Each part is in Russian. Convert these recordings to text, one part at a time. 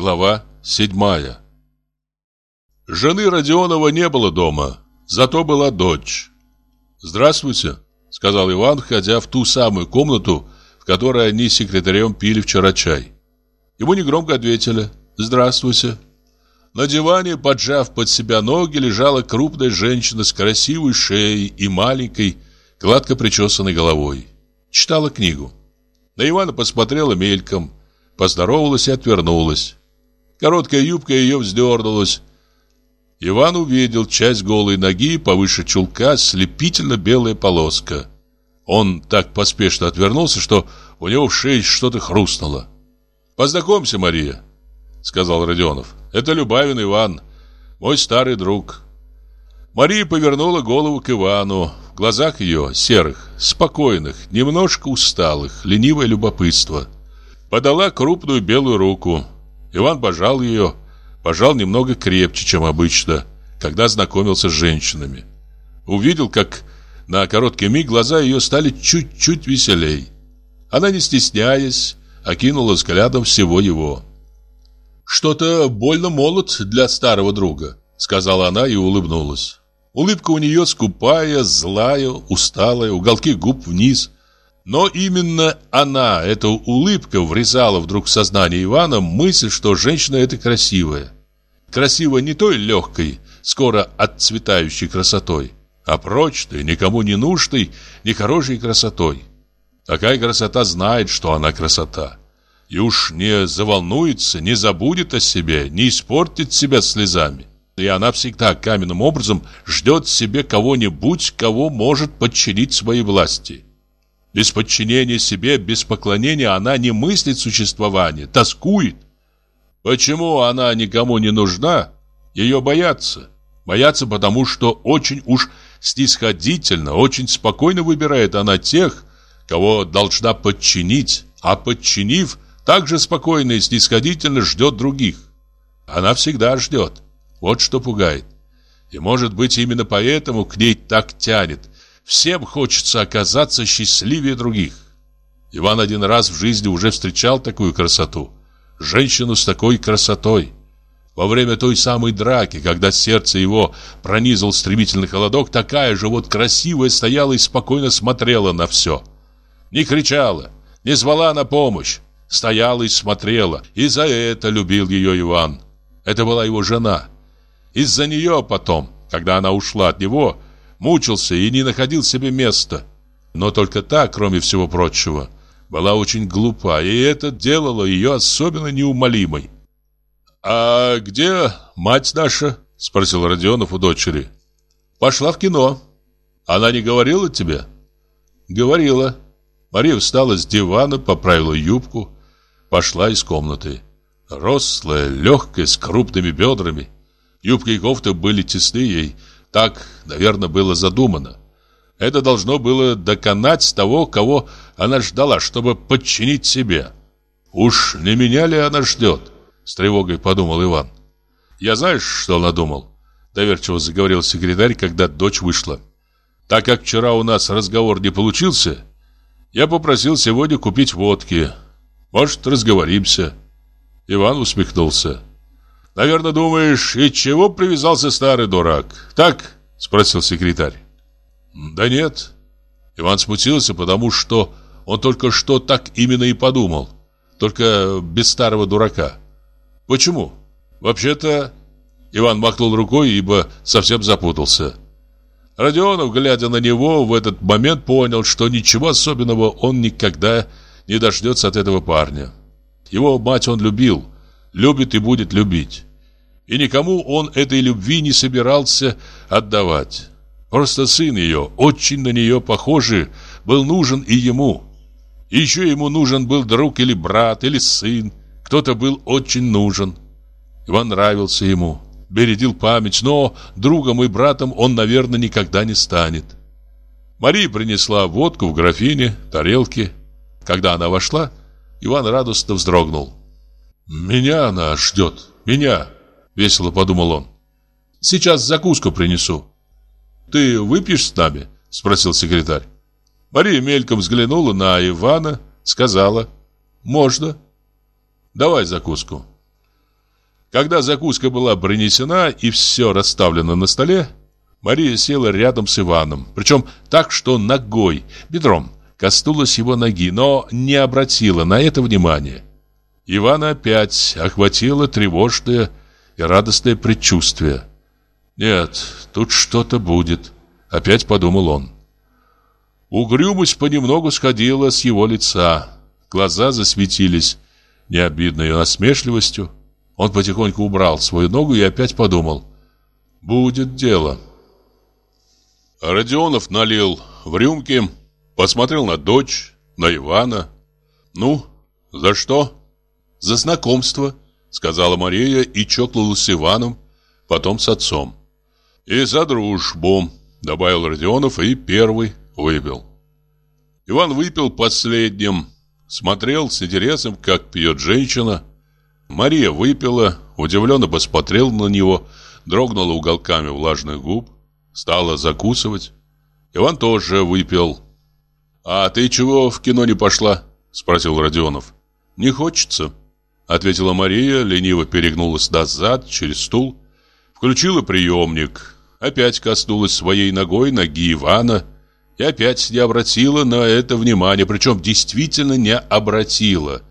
Глава седьмая Жены Родионова не было дома, зато была дочь. «Здравствуйте», — сказал Иван, входя в ту самую комнату, в которой они с секретарем пили вчера чай. Ему негромко ответили «Здравствуйте». На диване, поджав под себя ноги, лежала крупная женщина с красивой шеей и маленькой, гладко причесанной головой. Читала книгу. На Ивана посмотрела мельком, поздоровалась и отвернулась. Короткая юбка ее вздернулась. Иван увидел часть голой ноги повыше чулка, слепительно белая полоска. Он так поспешно отвернулся, что у него в шее что-то хрустнуло. «Познакомься, Мария», — сказал Родионов. «Это Любавин Иван, мой старый друг». Мария повернула голову к Ивану. В глазах ее, серых, спокойных, немножко усталых, ленивое любопытство. Подала крупную белую руку. Иван пожал ее, пожал немного крепче, чем обычно, когда знакомился с женщинами. Увидел, как на короткий миг глаза ее стали чуть-чуть веселей. Она, не стесняясь, окинула взглядом всего его. «Что-то больно молод для старого друга», — сказала она и улыбнулась. Улыбка у нее скупая, злая, усталая, уголки губ вниз. Но именно она, эта улыбка, врезала вдруг в сознание Ивана мысль, что женщина эта красивая. Красивая не той легкой, скоро отцветающей красотой, а прочной, никому не нужной, нехорошей красотой. Такая красота знает, что она красота. И уж не заволнуется, не забудет о себе, не испортит себя слезами. И она всегда каменным образом ждет себе кого-нибудь, кого может подчинить своей власти. Без подчинения себе, без поклонения она не мыслит существования, тоскует. Почему она никому не нужна? Ее боятся. Боятся, потому что очень уж снисходительно, очень спокойно выбирает она тех, кого должна подчинить, а подчинив, также спокойно и снисходительно ждет других. Она всегда ждет. Вот что пугает. И может быть именно поэтому к ней так тянет. Всем хочется оказаться счастливее других. Иван один раз в жизни уже встречал такую красоту. Женщину с такой красотой. Во время той самой драки, когда сердце его пронизал стремительный холодок, такая же вот красивая стояла и спокойно смотрела на все. Не кричала, не звала на помощь, стояла и смотрела. И за это любил ее Иван. Это была его жена. Из-за нее потом, когда она ушла от него, мучился и не находил себе места. Но только та, кроме всего прочего, была очень глупа, и это делало ее особенно неумолимой. «А где мать наша?» – спросил Родионов у дочери. «Пошла в кино. Она не говорила тебе?» «Говорила». Мария встала с дивана, поправила юбку, пошла из комнаты. Рослая, легкая, с крупными бедрами – Юбка и кофта были тесны ей, так, наверное, было задумано. Это должно было доконать того, кого она ждала, чтобы подчинить себе. «Уж не меня ли она ждет?» — с тревогой подумал Иван. «Я знаешь, что она думал?» — доверчиво заговорил секретарь, когда дочь вышла. «Так как вчера у нас разговор не получился, я попросил сегодня купить водки. Может, разговоримся?» Иван усмехнулся. Наверное, думаешь, и чего привязался старый дурак? Так? Спросил секретарь. Да нет. Иван смутился, потому что он только что так именно и подумал. Только без старого дурака. Почему? Вообще-то... Иван махнул рукой, ибо совсем запутался. Родионов, глядя на него, в этот момент понял, что ничего особенного он никогда не дождется от этого парня. Его мать он любил, любит и будет любить. И никому он этой любви не собирался отдавать. Просто сын ее, очень на нее похожий, был нужен и ему. И еще ему нужен был друг или брат, или сын. Кто-то был очень нужен. Иван нравился ему, бередил память, но другом и братом он, наверное, никогда не станет. Мария принесла водку в графине, тарелки. Когда она вошла, Иван радостно вздрогнул. «Меня она ждет, меня!» Весело подумал он. Сейчас закуску принесу. Ты выпьешь с нами? Спросил секретарь. Мария мельком взглянула на Ивана, сказала. Можно. Давай закуску. Когда закуска была принесена и все расставлено на столе, Мария села рядом с Иваном, причем так, что ногой, бедром, коснулась его ноги, но не обратила на это внимания. Ивана опять охватило тревожное и радостное предчувствие. «Нет, тут что-то будет», — опять подумал он. Угрюмость понемногу сходила с его лица. Глаза засветились необидной насмешливостью. Он потихоньку убрал свою ногу и опять подумал. «Будет дело». Родионов налил в рюмки, посмотрел на дочь, на Ивана. «Ну, за что?» «За знакомство», — сказала Мария и чокнулась с Иваном, потом с отцом. «И за дружбу», — добавил Родионов и первый выпил. Иван выпил последним, смотрел с интересом, как пьет женщина. Мария выпила, удивленно посмотрел на него, дрогнула уголками влажных губ, стала закусывать. Иван тоже выпил. «А ты чего в кино не пошла?» — спросил Родионов. «Не хочется», — ответила Мария, лениво перегнулась назад через стул, включила приемник, опять коснулась своей ногой ноги Ивана и опять не обратила на это внимания, причем действительно не обратила.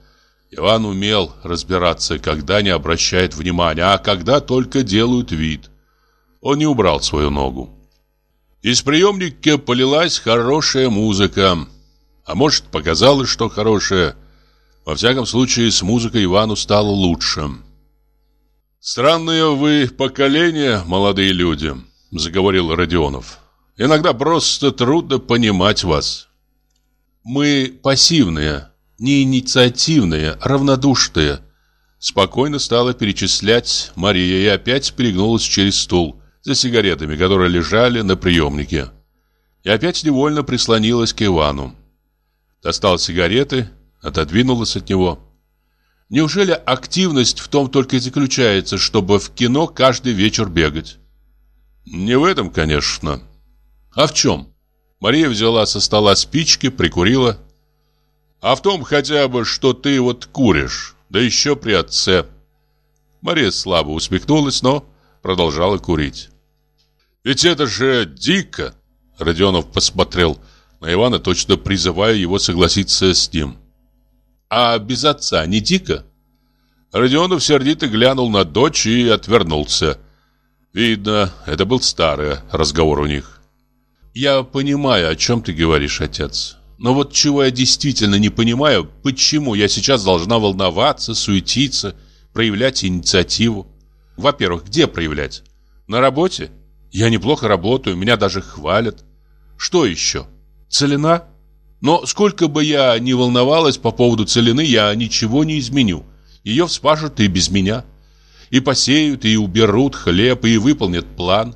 Иван умел разбираться, когда не обращает внимания, а когда только делают вид. Он не убрал свою ногу. Из приемника полилась хорошая музыка. А может, показалось, что хорошая. Во всяком случае, с музыкой Ивану стало лучше. «Странное вы поколение, молодые люди», — заговорил Родионов. «Иногда просто трудно понимать вас. Мы пассивные, не инициативные, равнодушные». Спокойно стала перечислять Мария и опять перегнулась через стул за сигаретами, которые лежали на приемнике. И опять невольно прислонилась к Ивану. Достала сигареты, отодвинулась от него. Неужели активность в том только и заключается, чтобы в кино каждый вечер бегать? Не в этом, конечно. А в чем? Мария взяла со стола спички, прикурила. А в том хотя бы, что ты вот куришь, да еще при отце. Мария слабо усмехнулась, но продолжала курить. Ведь это же дико. Родионов посмотрел на Ивана, точно призывая его согласиться с ним. А без отца не дико? Родионов сердито глянул на дочь и отвернулся. Видно, это был старый разговор у них. «Я понимаю, о чем ты говоришь, отец. Но вот чего я действительно не понимаю, почему я сейчас должна волноваться, суетиться, проявлять инициативу. Во-первых, где проявлять? На работе? Я неплохо работаю, меня даже хвалят. Что еще? Целина? Но сколько бы я ни волновалась по поводу целины, я ничего не изменю. Ее вспашут и без меня. И посеют, и уберут хлеб, и выполнят план.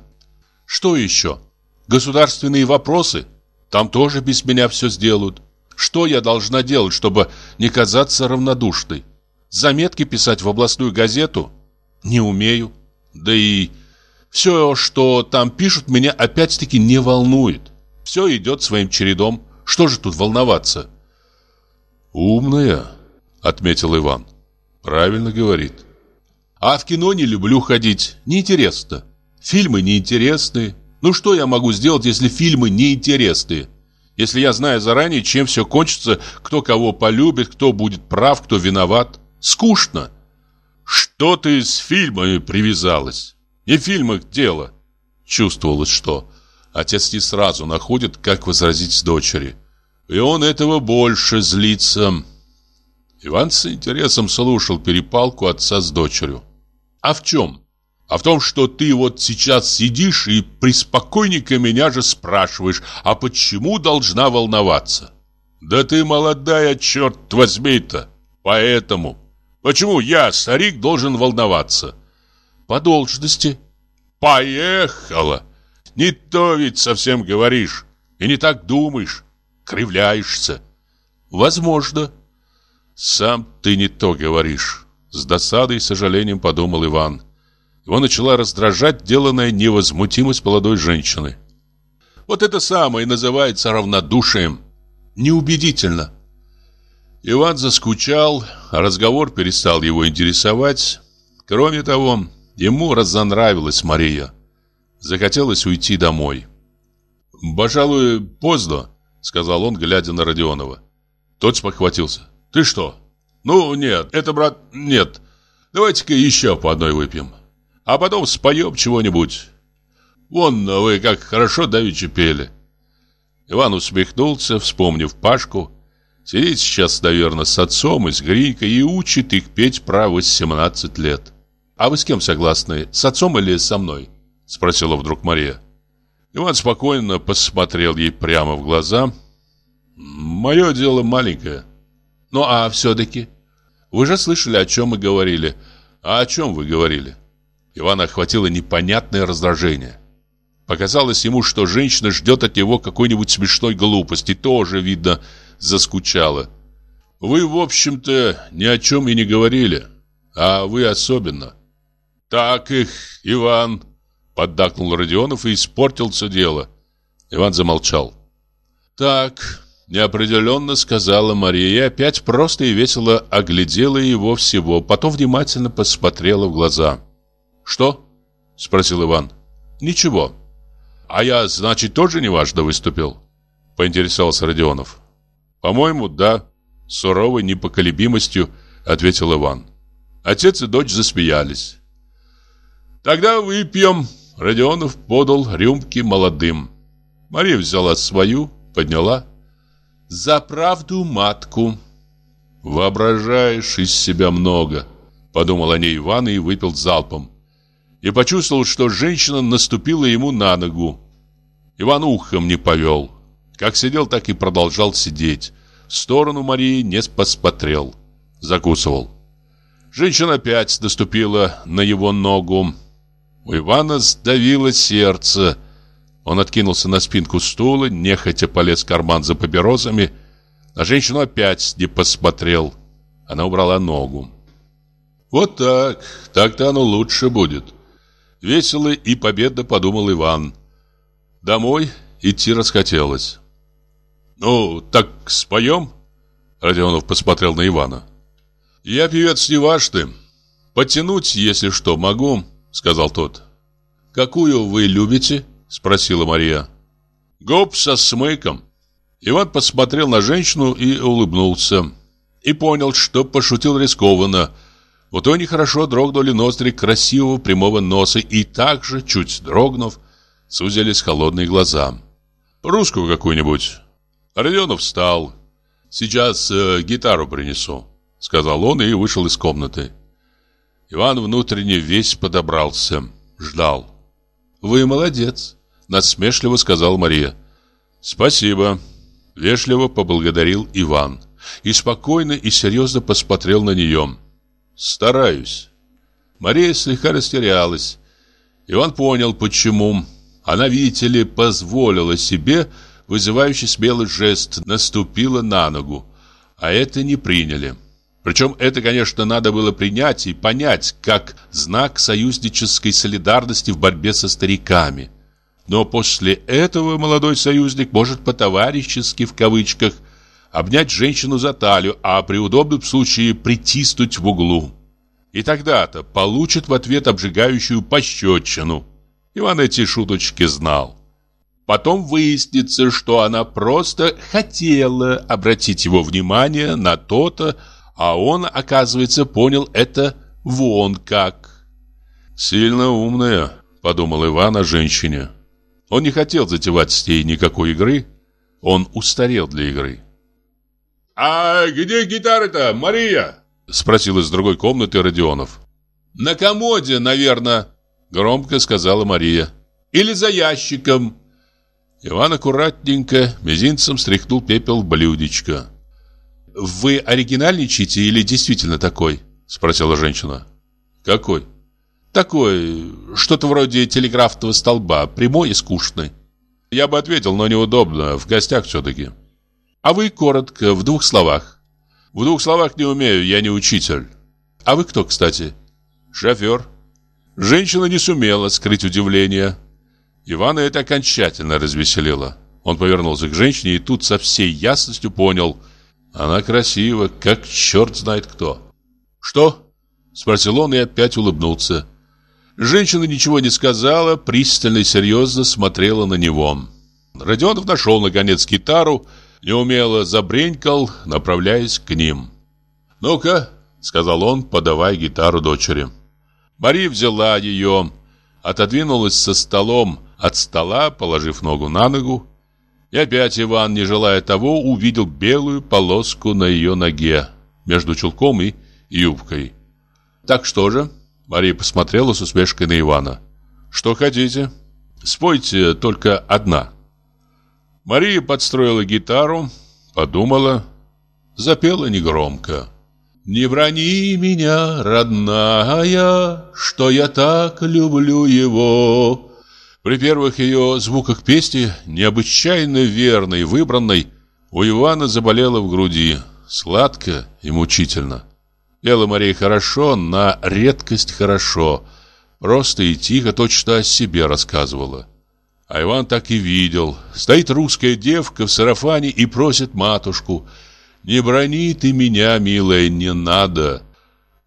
Что еще? Государственные вопросы? Там тоже без меня все сделают. Что я должна делать, чтобы не казаться равнодушной? Заметки писать в областную газету? Не умею. Да и все, что там пишут, меня опять-таки не волнует. Все идет своим чередом. Что же тут волноваться? «Умная», — отметил Иван. «Правильно говорит». «А в кино не люблю ходить. Неинтересно. Фильмы неинтересные. Ну что я могу сделать, если фильмы неинтересные? Если я знаю заранее, чем все кончится, кто кого полюбит, кто будет прав, кто виноват? Скучно». «Что ты с фильмами привязалась? Не в фильмах дело». Чувствовалось, что Отец не сразу находит, как возразить дочери. И он этого больше злится. Иван с интересом слушал перепалку отца с дочерью. А в чем? А в том, что ты вот сейчас сидишь и приспокойненько меня же спрашиваешь, а почему должна волноваться? Да ты молодая, черт возьми-то. Поэтому. Почему я, старик, должен волноваться? По должности. Поехала. Не то ведь совсем говоришь. И не так думаешь. Кривляешься. Возможно. Сам ты не то говоришь. С досадой и сожалением подумал Иван. Его начала раздражать деланная невозмутимость молодой женщины. Вот это самое называется равнодушием. Неубедительно. Иван заскучал, а разговор перестал его интересовать. Кроме того, ему разонравилась Мария. Захотелось уйти домой. «Пожалуй, поздно», — сказал он, глядя на Родионова. Тот спохватился. «Ты что?» «Ну, нет, это, брат, нет. Давайте-ка еще по одной выпьем. А потом споем чего-нибудь. Вон вы как хорошо давеча пели». Иван усмехнулся, вспомнив Пашку. Сидит сейчас, наверное, с отцом и с Гринькой и учит их петь про 18 лет. «А вы с кем согласны? С отцом или со мной?» Спросила вдруг Мария. Иван спокойно посмотрел ей прямо в глаза. «Мое дело маленькое». «Ну а все-таки?» «Вы же слышали, о чем мы говорили». «А о чем вы говорили?» Ивана охватило непонятное раздражение. Показалось ему, что женщина ждет от него какой-нибудь смешной глупости. Тоже, видно, заскучала. «Вы, в общем-то, ни о чем и не говорили. А вы особенно». «Так их, Иван!» Поддакнул Родионов и испортил все дело. Иван замолчал. «Так», — неопределенно сказала Мария, и опять просто и весело оглядела его всего, потом внимательно посмотрела в глаза. «Что?» — спросил Иван. «Ничего». «А я, значит, тоже неважно выступил?» — поинтересовался Родионов. «По-моему, да», — суровой непоколебимостью ответил Иван. Отец и дочь засмеялись. «Тогда выпьем», Родионов подал рюмки молодым. Мария взяла свою, подняла. «За правду матку!» «Воображаешь из себя много», — подумал о ней Иван и выпил залпом. И почувствовал, что женщина наступила ему на ногу. Иван ухом не повел. Как сидел, так и продолжал сидеть. В сторону Марии не посмотрел. Закусывал. Женщина опять наступила на его ногу. У Ивана сдавило сердце. Он откинулся на спинку стула, нехотя полез в карман за папиросами. На женщину опять не посмотрел. Она убрала ногу. «Вот так, так-то оно лучше будет». Весело и победно подумал Иван. Домой идти расхотелось. «Ну, так споем?» Родионов посмотрел на Ивана. «Я певец не важный. Потянуть, если что, могу сказал тот. «Какую вы любите?» – спросила Мария. «Гоп со смыком». Иван посмотрел на женщину и улыбнулся. И понял, что пошутил рискованно. У той нехорошо дрогнули ноздри красивого прямого носа, и также, чуть дрогнув, сузились холодные глаза. «Русскую какую-нибудь». Родионов встал. «Сейчас э, гитару принесу», — сказал он и вышел из комнаты. Иван внутренне весь подобрался, ждал. «Вы молодец», — насмешливо сказал Мария. «Спасибо», — вежливо поблагодарил Иван. И спокойно и серьезно посмотрел на нее. «Стараюсь». Мария слегка растерялась. Иван понял, почему. Она, видите ли, позволила себе вызывающий смелый жест, наступила на ногу. А это не приняли. Причем это, конечно, надо было принять и понять, как знак союзнической солидарности в борьбе со стариками. Но после этого молодой союзник может по-товарищески, в кавычках, обнять женщину за талию, а при удобном случае притиснуть в углу. И тогда-то получит в ответ обжигающую пощечину. Иван эти шуточки знал. Потом выяснится, что она просто хотела обратить его внимание на то-то, а он, оказывается, понял это вон как. «Сильно умная», — подумал Иван о женщине. Он не хотел затевать с ней никакой игры. Он устарел для игры. «А где гитара-то, Мария?» — спросил из другой комнаты Родионов. «На комоде, наверное», — громко сказала Мария. «Или за ящиком». Иван аккуратненько мизинцем стряхнул пепел в блюдечко. «Вы оригинальничаете или действительно такой?» Спросила женщина. «Какой?» «Такой, что-то вроде телеграфного столба, прямой и скучный». Я бы ответил, но неудобно, в гостях все-таки. А вы коротко, в двух словах. В двух словах не умею, я не учитель. А вы кто, кстати? Шофер. Женщина не сумела скрыть удивление. Ивана это окончательно развеселило. Он повернулся к женщине и тут со всей ясностью понял – она красива, как черт знает кто. Что? Спросил он и опять улыбнулся. Женщина ничего не сказала, пристально и серьезно смотрела на него. Родионов нашел, наконец, гитару, неумело забренькал, направляясь к ним. «Ну-ка», — сказал он, подавая гитару дочери. Мария взяла ее, отодвинулась со столом от стола, положив ногу на ногу. И опять Иван, не желая того, увидел белую полоску на ее ноге, между чулком и юбкой. «Так что же?» Мария посмотрела с усмешкой на Ивана. «Что хотите? Спойте только одна». Мария подстроила гитару, подумала, запела негромко. «Не брони меня, родная, что я так люблю его». При первых ее звуках песни, необычайно верной, выбранной, у Ивана заболело в груди, сладко и мучительно. Пела Мария хорошо, на редкость хорошо. Просто и тихо, точно о себе рассказывала. А Иван так и видел. Стоит русская девка в сарафане и просит матушку. «Не брони ты меня, милая, не надо».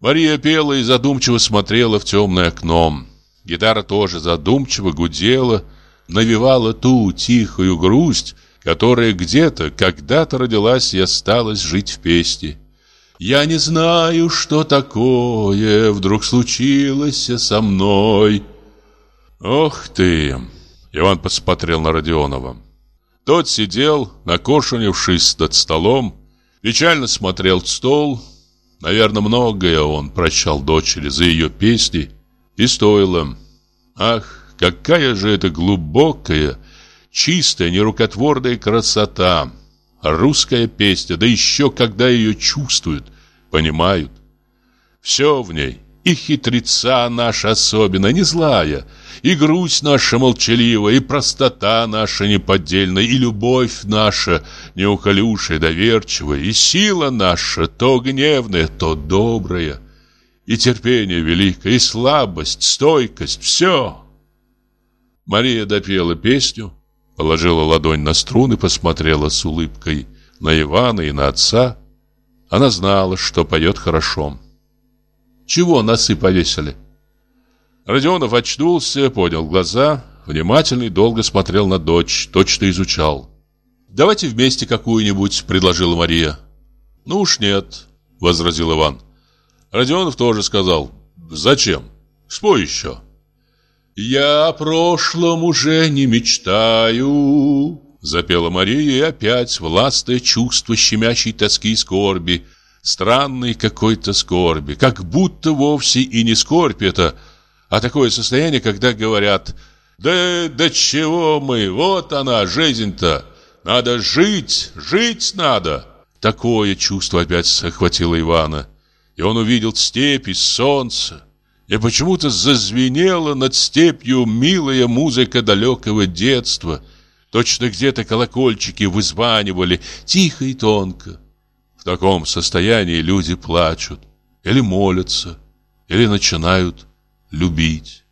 Мария пела и задумчиво смотрела в темное окно. Гитара тоже задумчиво гудела, навевала ту тихую грусть, которая где-то, когда-то родилась и осталась жить в песне. Я не знаю, что такое вдруг случилось со мной. Ох ты! Иван посмотрел на Родионова. Тот сидел, накошенившись над столом, печально смотрел в стол. Наверное, многое он прощал дочери за ее песни. И стоило. Ах, какая же это глубокая, чистая, нерукотворная красота! Русская песня, да еще когда ее чувствуют, понимают. Все в ней, и хитреца наша особенно, не злая, и грусть наша молчаливая, и простота наша неподдельная, и любовь наша неухолюшая, доверчивая, и сила наша то гневная, то добрая, и терпение великое, и слабость, стойкость, все. Мария допела песню, Положила ладонь на струны, посмотрела с улыбкой на Ивана и на отца. Она знала, что поет хорошо. «Чего носы повесили?» Родионов очнулся, поднял глаза, внимательно и долго смотрел на дочь, точно изучал. «Давайте вместе какую-нибудь», — предложила Мария. «Ну уж нет», — возразил Иван. Родионов тоже сказал. «Зачем? Спой еще». «Я о прошлом уже не мечтаю», — запела Мария, и опять властное чувство щемящей тоски и скорби, странной какой-то скорби, как будто вовсе и не скорбь это, а такое состояние, когда говорят «Да до чего мы? Вот она, жизнь-то! Надо жить, жить надо!» Такое чувство опять охватило Ивана, и он увидел степи, солнце, и почему-то зазвенела над степью милая музыка далекого детства. Точно где-то колокольчики вызванивали тихо и тонко. В таком состоянии люди плачут, или молятся, или начинают любить.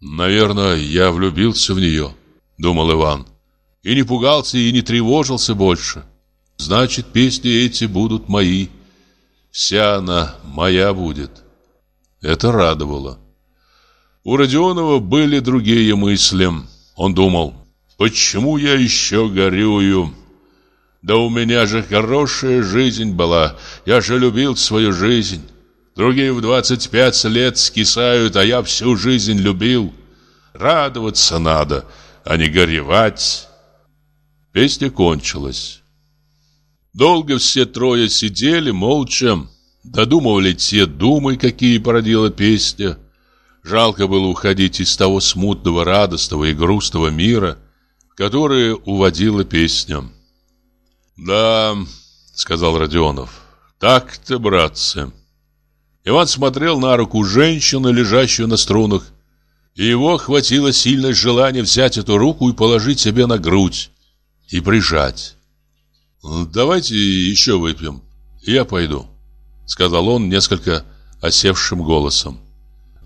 «Наверное, я влюбился в нее», — думал Иван. И не пугался, и не тревожился больше. Значит, песни эти будут мои. Вся она моя будет. Это радовало. У Родионова были другие мысли. Он думал, почему я еще горюю? Да у меня же хорошая жизнь была. Я же любил свою жизнь. Другие в 25 лет скисают, а я всю жизнь любил. Радоваться надо, а не горевать. Песня кончилась. Долго все трое сидели молча, Додумывали те думы, какие породила песня. Жалко было уходить из того смутного, радостного и грустного мира, в который уводила песня. «Да», — сказал Родионов, — «так-то, братцы». Иван смотрел на руку женщины, лежащую на струнах, и его охватило сильное желание взять эту руку и положить себе на грудь и прижать. «Давайте еще выпьем, я пойду» сказал он несколько осевшим голосом.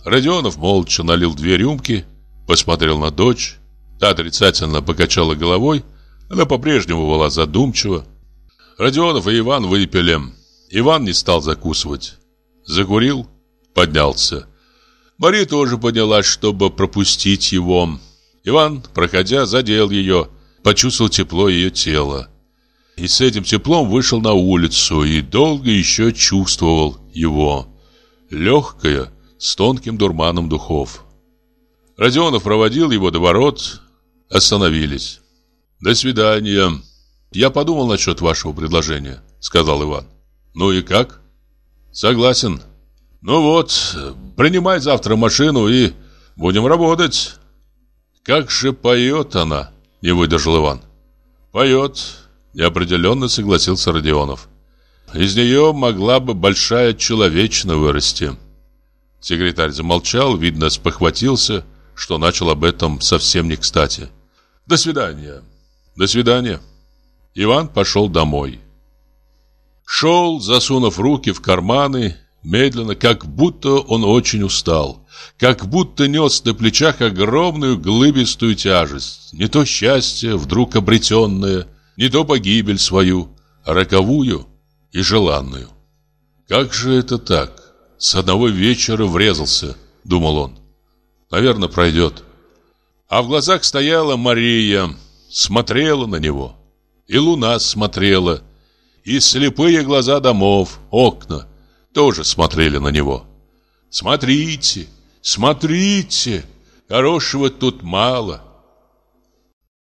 Родионов молча налил две рюмки, посмотрел на дочь. Та отрицательно покачала головой, она по-прежнему была задумчива. Родионов и Иван выпили. Иван не стал закусывать. Закурил, поднялся. Мария тоже поднялась, чтобы пропустить его. Иван, проходя, задел ее, почувствовал тепло ее тела. И с этим теплом вышел на улицу и долго еще чувствовал его. Легкое, с тонким дурманом духов. Родионов проводил его до ворот, остановились. «До свидания. Я подумал насчет вашего предложения», — сказал Иван. «Ну и как?» «Согласен. Ну вот, принимай завтра машину и будем работать». «Как же поет она!» — не выдержал Иван. «Поет», — неопределенно согласился Родионов. «Из нее могла бы большая человечина вырасти». Секретарь замолчал, видно, спохватился, что начал об этом совсем не кстати. «До свидания». «До свидания». Иван пошел домой. Шел, засунув руки в карманы, медленно, как будто он очень устал, как будто нес на плечах огромную глыбистую тяжесть, не то счастье, вдруг обретенное, не то погибель свою, роковую и желанную. Как же это так? С одного вечера врезался, думал он. Наверное, пройдет. А в глазах стояла Мария, смотрела на него. И луна смотрела, и слепые глаза домов, окна, тоже смотрели на него. «Смотрите, смотрите, хорошего тут мало».